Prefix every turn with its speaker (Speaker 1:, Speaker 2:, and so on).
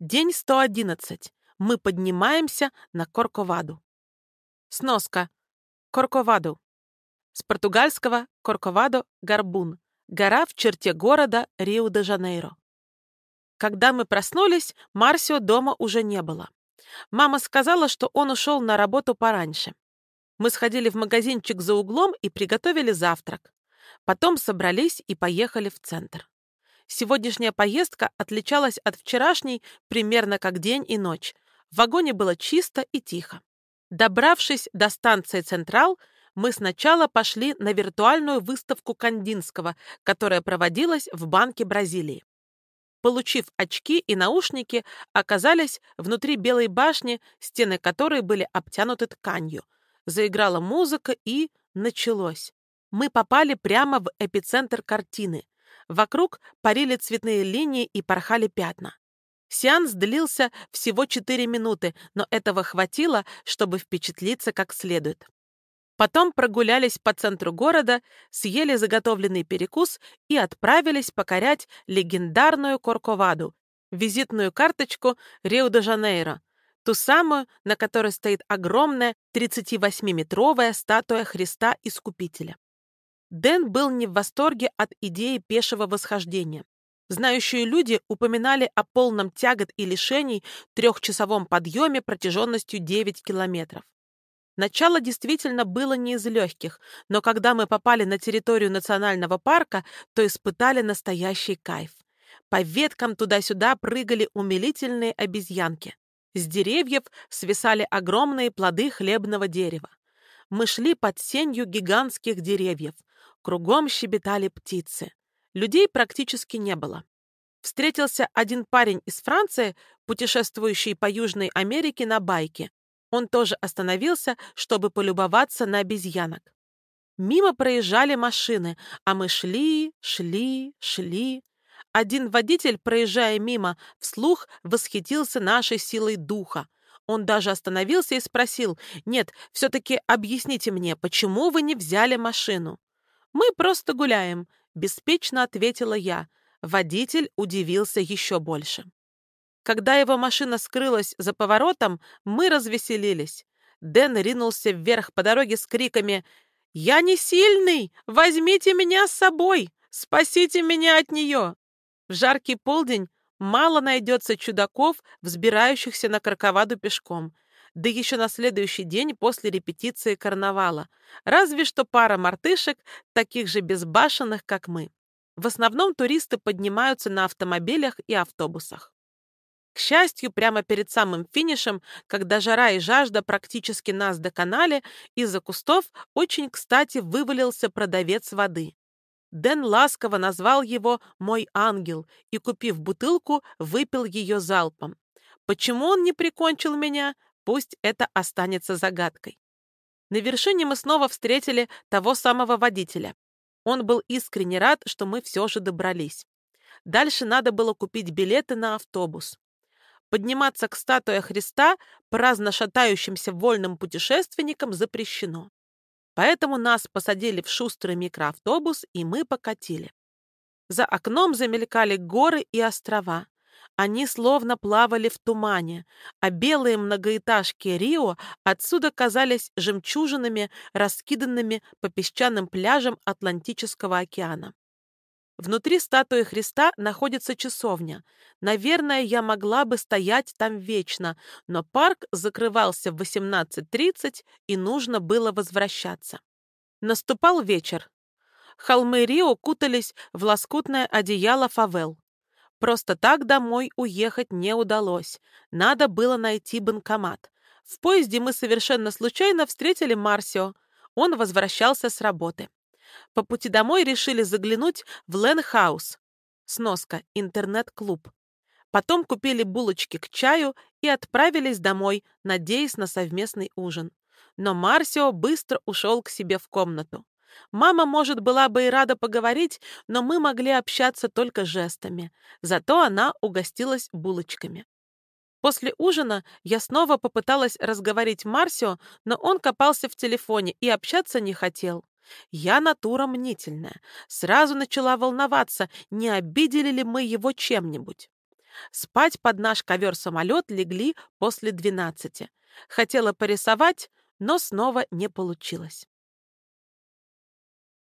Speaker 1: День 111. Мы поднимаемся на Корковаду. Сноска. Корковаду. С португальского Корковадо – горбун. Гора в черте города Рио-де-Жанейро. Когда мы проснулись, Марсио дома уже не было. Мама сказала, что он ушел на работу пораньше. Мы сходили в магазинчик за углом и приготовили завтрак. Потом собрались и поехали в центр. Сегодняшняя поездка отличалась от вчерашней примерно как день и ночь. В вагоне было чисто и тихо. Добравшись до станции «Централ», мы сначала пошли на виртуальную выставку Кандинского, которая проводилась в Банке Бразилии. Получив очки и наушники, оказались внутри Белой башни, стены которой были обтянуты тканью. Заиграла музыка и началось. Мы попали прямо в эпицентр картины. Вокруг парили цветные линии и порхали пятна. Сеанс длился всего 4 минуты, но этого хватило, чтобы впечатлиться как следует. Потом прогулялись по центру города, съели заготовленный перекус и отправились покорять легендарную Корковаду, визитную карточку Рио-де-Жанейро, ту самую, на которой стоит огромная 38-метровая статуя Христа Искупителя. Дэн был не в восторге от идеи пешего восхождения. Знающие люди упоминали о полном тягот и лишений трехчасовом подъеме протяженностью 9 километров. Начало действительно было не из легких, но когда мы попали на территорию национального парка, то испытали настоящий кайф. По веткам туда-сюда прыгали умилительные обезьянки. С деревьев свисали огромные плоды хлебного дерева. Мы шли под сенью гигантских деревьев. Кругом щебетали птицы. Людей практически не было. Встретился один парень из Франции, путешествующий по Южной Америке на байке. Он тоже остановился, чтобы полюбоваться на обезьянок. Мимо проезжали машины, а мы шли, шли, шли. Один водитель, проезжая мимо, вслух восхитился нашей силой духа. Он даже остановился и спросил, «Нет, все-таки объясните мне, почему вы не взяли машину?» «Мы просто гуляем», — беспечно ответила я. Водитель удивился еще больше. Когда его машина скрылась за поворотом, мы развеселились. Дэн ринулся вверх по дороге с криками «Я не сильный! Возьмите меня с собой! Спасите меня от нее!» В жаркий полдень мало найдется чудаков, взбирающихся на Карковаду пешком — да еще на следующий день после репетиции карнавала. Разве что пара мартышек, таких же безбашенных, как мы. В основном туристы поднимаются на автомобилях и автобусах. К счастью, прямо перед самым финишем, когда жара и жажда практически нас доконали, из-за кустов очень кстати вывалился продавец воды. Дэн ласково назвал его «мой ангел» и, купив бутылку, выпил ее залпом. Почему он не прикончил меня, Пусть это останется загадкой. На вершине мы снова встретили того самого водителя. Он был искренне рад, что мы все же добрались. Дальше надо было купить билеты на автобус. Подниматься к статуе Христа праздно шатающимся вольным путешественникам запрещено. Поэтому нас посадили в шустрый микроавтобус, и мы покатили. За окном замелькали горы и острова. Они словно плавали в тумане, а белые многоэтажки Рио отсюда казались жемчужинами, раскиданными по песчаным пляжам Атлантического океана. Внутри статуи Христа находится часовня. Наверное, я могла бы стоять там вечно, но парк закрывался в 18.30, и нужно было возвращаться. Наступал вечер. Холмы Рио кутались в лоскутное одеяло фавел. Просто так домой уехать не удалось. Надо было найти банкомат. В поезде мы совершенно случайно встретили Марсио. Он возвращался с работы. По пути домой решили заглянуть в Ленхаус. Сноска. Интернет-клуб. Потом купили булочки к чаю и отправились домой, надеясь на совместный ужин. Но Марсио быстро ушел к себе в комнату. Мама, может, была бы и рада поговорить, но мы могли общаться только жестами. Зато она угостилась булочками. После ужина я снова попыталась разговорить Марсио, но он копался в телефоне и общаться не хотел. Я натура мнительная. Сразу начала волноваться, не обидели ли мы его чем-нибудь. Спать под наш ковер-самолет легли после двенадцати. Хотела порисовать, но снова не получилось.